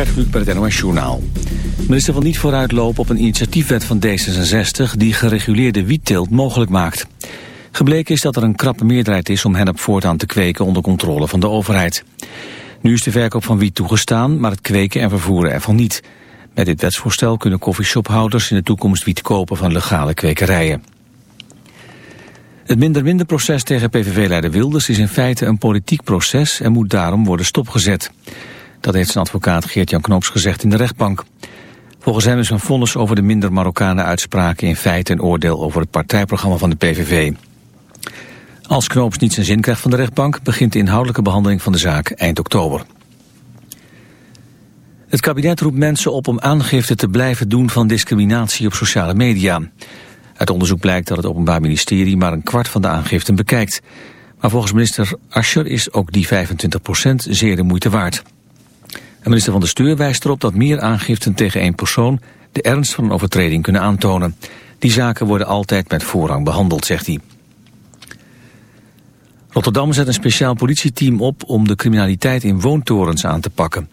Gert bij het NOS. Minister wil niet vooruitlopen op een initiatiefwet van D66... die gereguleerde wietteelt mogelijk maakt. Gebleken is dat er een krappe meerderheid is om hennep voortaan te kweken... onder controle van de overheid. Nu is de verkoop van wiet toegestaan, maar het kweken en vervoeren ervan niet. Met dit wetsvoorstel kunnen coffeeshophouders in de toekomst wiet kopen van legale kwekerijen. Het minder-minder proces tegen PVV-leider Wilders is in feite een politiek proces en moet daarom worden stopgezet. Dat heeft zijn advocaat Geert-Jan Knoops gezegd in de rechtbank. Volgens hem is een vonnis over de minder Marokkanen uitspraken in feite een oordeel over het partijprogramma van de PVV. Als Knoops niet zijn zin krijgt van de rechtbank begint de inhoudelijke behandeling van de zaak eind oktober. Het kabinet roept mensen op om aangifte te blijven doen van discriminatie op sociale media. Uit onderzoek blijkt dat het Openbaar Ministerie maar een kwart van de aangiften bekijkt. Maar volgens minister Ascher is ook die 25% zeer de moeite waard. En minister van de Stuur wijst erop dat meer aangiften tegen één persoon de ernst van een overtreding kunnen aantonen. Die zaken worden altijd met voorrang behandeld, zegt hij. Rotterdam zet een speciaal politieteam op om de criminaliteit in woontorens aan te pakken.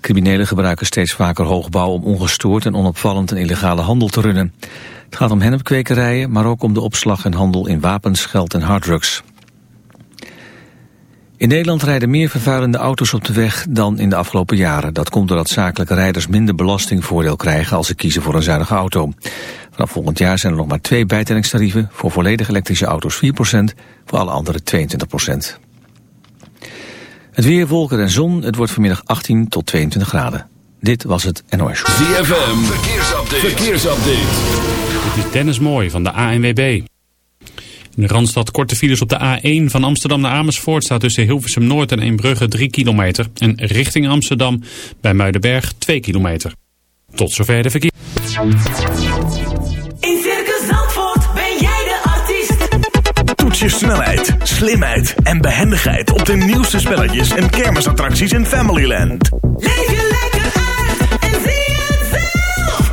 Criminelen gebruiken steeds vaker hoogbouw om ongestoord en onopvallend een illegale handel te runnen. Het gaat om hennepkwekerijen, maar ook om de opslag en handel in wapens, geld en harddrugs. In Nederland rijden meer vervuilende auto's op de weg dan in de afgelopen jaren. Dat komt doordat zakelijke rijders minder belastingvoordeel krijgen als ze kiezen voor een zuinige auto. Vanaf volgend jaar zijn er nog maar twee bijtellingstarieven. Voor volledig elektrische auto's 4%, voor alle andere 22%. Het weer, wolken en zon. Het wordt vanmiddag 18 tot 22 graden. Dit was het NOS. ZFM, verkeersupdate. verkeersupdate. Dit is Dennis Mooi van de ANWB. In de Randstad korte files op de A1 van Amsterdam naar Amersfoort staat tussen Hilversum Noord en Eembrugge 3 kilometer. En richting Amsterdam bij Muidenberg 2 kilometer. Tot zover de verkeer. In Circus Zandvoort ben jij de artiest. Toets je snelheid, slimheid en behendigheid op de nieuwste spelletjes en kermisattracties in Familyland. Leef je lekker uit en zie.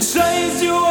And you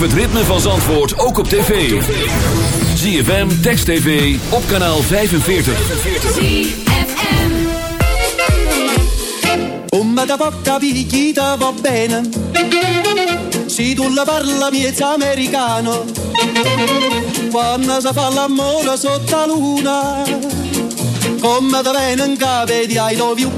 Het ritme van Zandvoort ook op tv. ZFM, Text TV, op kanaal 45. Come da porta picchita va bene Si tu parla americano Quando si fa sotto luna Come da un di I love you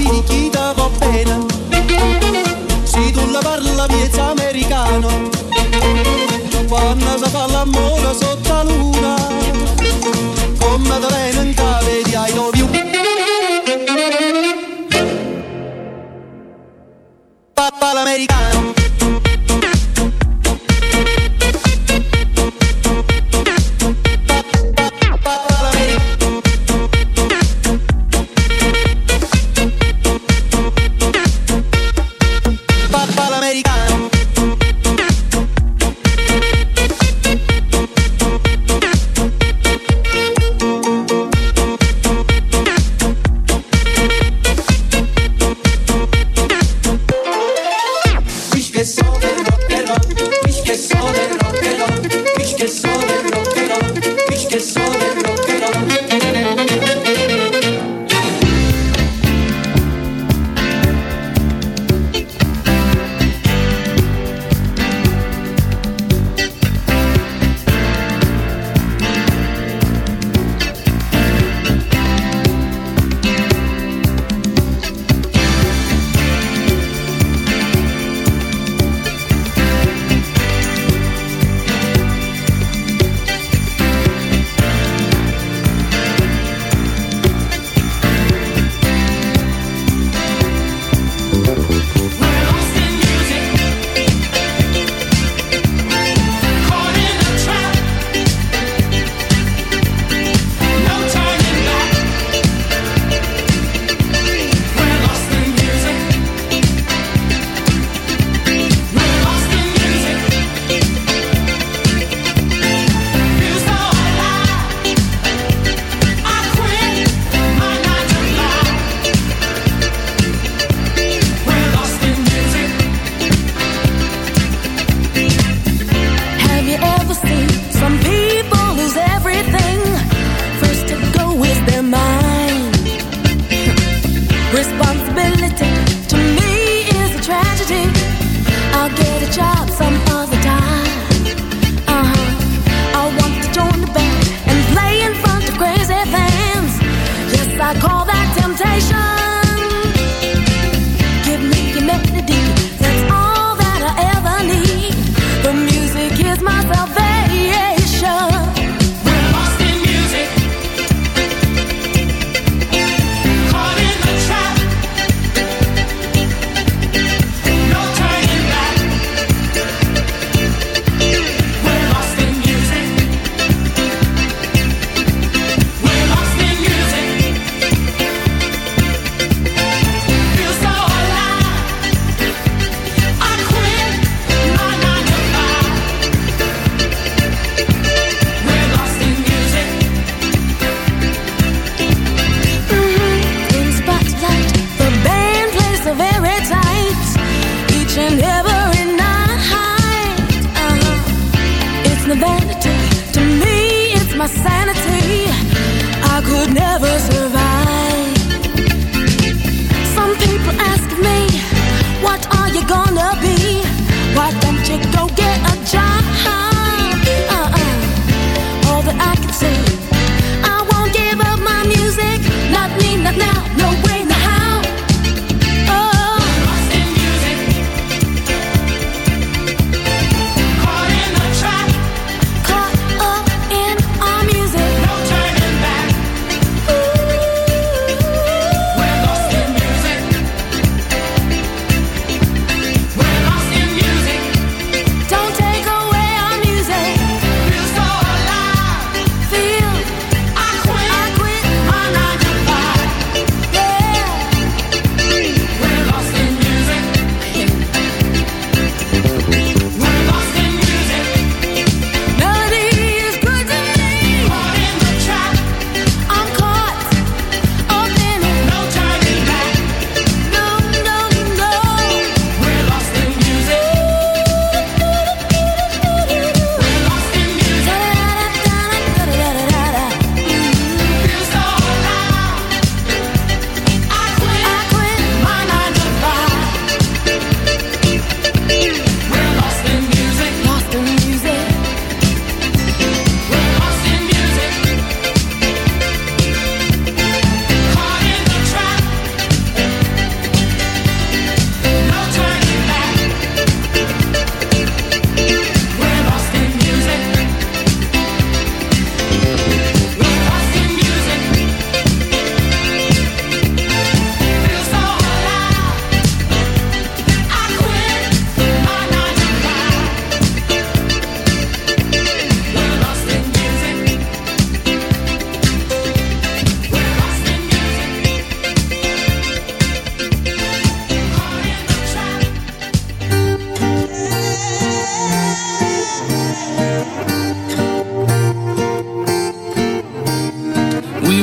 capire chi ti va bene. Se tu la parla piezza americano, quando si fa l'amore sotto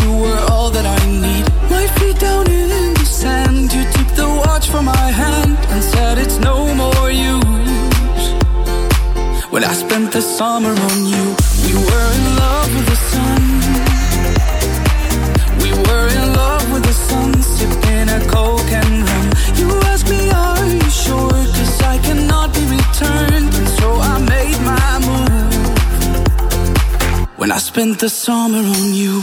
you were all that I need. Feet down in the sand, you took the watch from my hand and said it's no more use. When I spent the summer on you, we were in love with the sun. We were in love with the a coke and rum. You asked me, are you sure? Cause I cannot be returned. And so I made my move. When I spent the summer on you.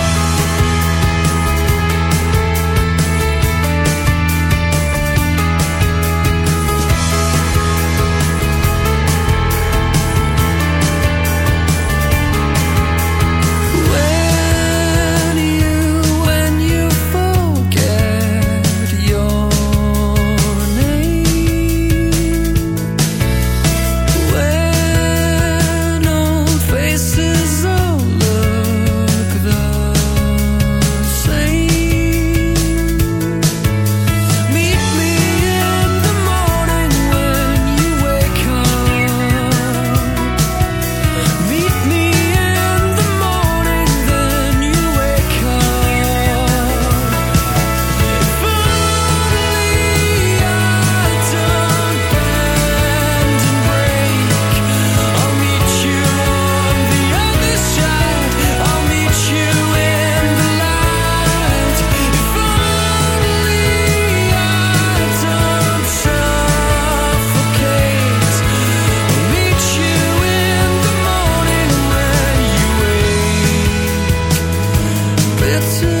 It's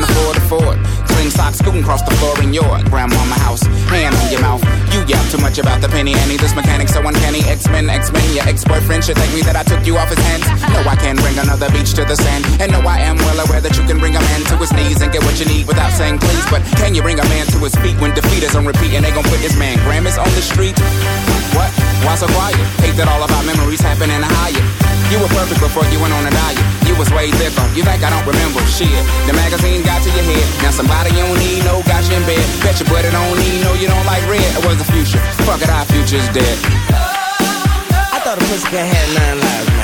Box when I couldn't afford Ford. Clean socks scooting across the floor in your grandmama house. Hand on your mouth. You yap too much about the penny Annie. This mechanic so uncanny. X-Men, X-Men. Your ex-boyfriend should thank me that I took you off his hands. No, I can't bring another beach to the sand. And no, I am well aware that you can bring a man to his knees and get what you need without saying please. But can you bring a man to his feet when defeat is on repeat and they gon' put this man Grammys on the street? What? Why so quiet? Hate that all of our memories happen in a Hyatt. You were perfect before you went on a diet. You was way thicker. You think I don't remember shit? The magazine got to your head. Now somebody you don't need no got you in bed. Bet your buddy don't need no you don't like red. It was the future. Fuck it, our future's dead. I thought a pussy had nine lives, man.